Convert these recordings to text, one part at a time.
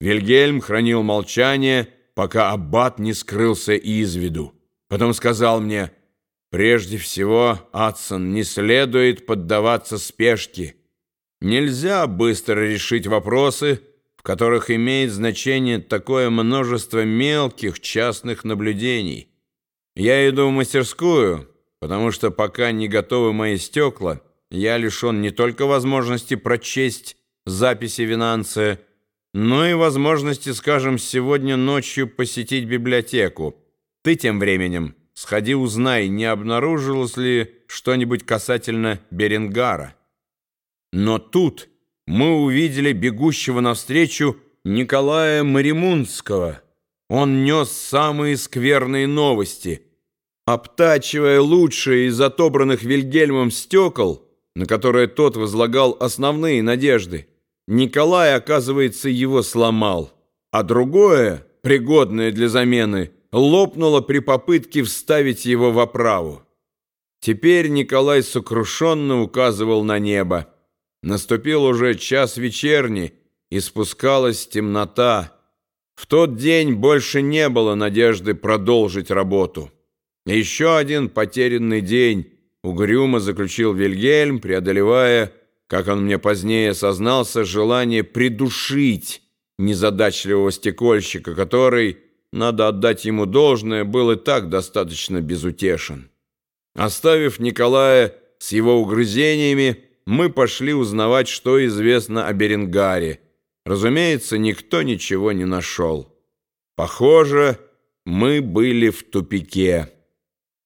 Вильгельм хранил молчание, пока аббат не скрылся из виду. Потом сказал мне, «Прежде всего, Адсон, не следует поддаваться спешке. Нельзя быстро решить вопросы, в которых имеет значение такое множество мелких частных наблюдений. Я иду в мастерскую, потому что пока не готовы мои стекла, я лишен не только возможности прочесть записи Винанция, но и возможности, скажем, сегодня ночью посетить библиотеку. Ты тем временем сходи узнай, не обнаружилось ли что-нибудь касательно Беренгара. Но тут мы увидели бегущего навстречу Николая Маримунского. Он нес самые скверные новости. Обтачивая лучшие из отобранных Вильгельмом стекол, на которые тот возлагал основные надежды, Николай, оказывается, его сломал, а другое, пригодное для замены, лопнуло при попытке вставить его в оправу. Теперь Николай сокрушенно указывал на небо. Наступил уже час вечерний, и спускалась темнота. В тот день больше не было надежды продолжить работу. Еще один потерянный день угрюмо заключил Вильгельм, преодолевая как он мне позднее сознался, желание придушить незадачливого стекольщика, который, надо отдать ему должное, был и так достаточно безутешен. Оставив Николая с его угрызениями, мы пошли узнавать, что известно о Беренгаре. Разумеется, никто ничего не нашел. Похоже, мы были в тупике.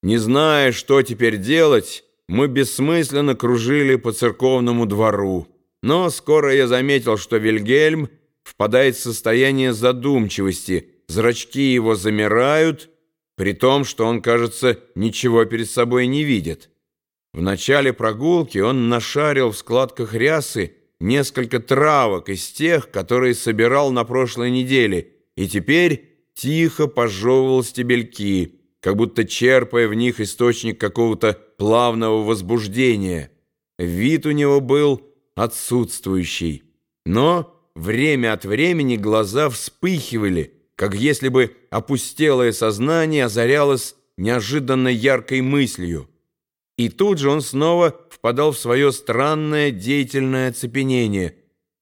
Не зная, что теперь делать, мы бессмысленно кружили по церковному двору. Но скоро я заметил, что Вильгельм впадает в состояние задумчивости, зрачки его замирают, при том, что он, кажется, ничего перед собой не видит. В начале прогулки он нашарил в складках рясы несколько травок из тех, которые собирал на прошлой неделе, и теперь тихо пожевывал стебельки, как будто черпая в них источник какого-то плавного возбуждения. Вид у него был отсутствующий, но время от времени глаза вспыхивали, как если бы опустелое сознание озарялось неожиданно яркой мыслью. И тут же он снова впадал в свое странное деятельное оцепенение.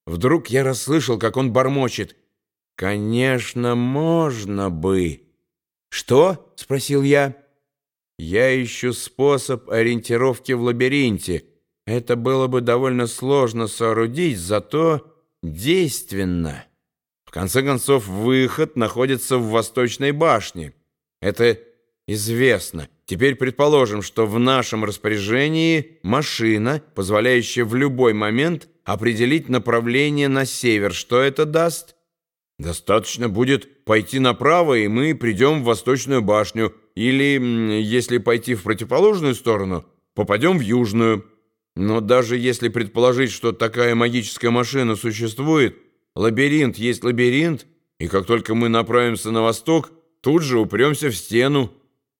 Вдруг я расслышал, как он бормочет. «Конечно, можно бы». «Что?» — спросил я. Я ищу способ ориентировки в лабиринте. Это было бы довольно сложно соорудить, зато действенно. В конце концов, выход находится в восточной башне. Это известно. Теперь предположим, что в нашем распоряжении машина, позволяющая в любой момент определить направление на север. Что это даст? Достаточно будет пойти направо, и мы придем в восточную башню. Или, если пойти в противоположную сторону, попадем в южную. Но даже если предположить, что такая магическая машина существует, лабиринт есть лабиринт, и как только мы направимся на восток, тут же упремся в стену.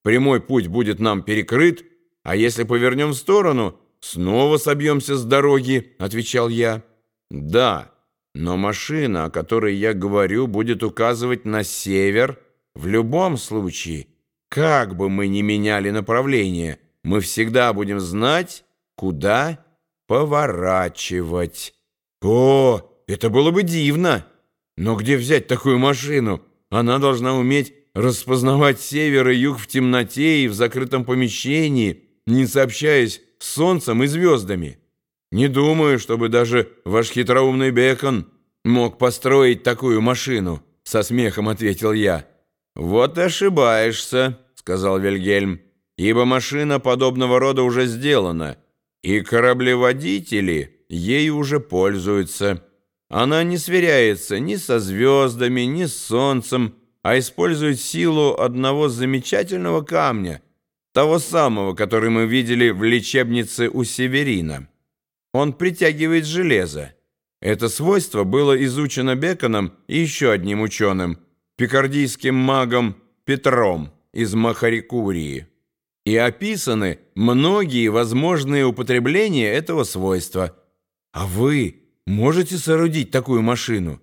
Прямой путь будет нам перекрыт, а если повернем в сторону, снова собьемся с дороги, отвечал я. Да, но машина, о которой я говорю, будет указывать на север в любом случае. Как бы мы ни меняли направление, мы всегда будем знать, куда поворачивать. О, это было бы дивно! Но где взять такую машину? Она должна уметь распознавать север и юг в темноте и в закрытом помещении, не сообщаясь с солнцем и звездами. Не думаю, чтобы даже ваш хитроумный Бекон мог построить такую машину, со смехом ответил я. Вот ошибаешься, сказал Вильгельм, ибо машина подобного рода уже сделана, и кораблеводители ей уже пользуются. Она не сверяется ни со звездами, ни с солнцем, а использует силу одного замечательного камня, того самого, который мы видели в лечебнице у Северина. Он притягивает железо. Это свойство было изучено Беконом и еще одним ученым, пикардийским магом Петром из Махарикурии. И описаны многие возможные употребления этого свойства. А вы можете соорудить такую машину?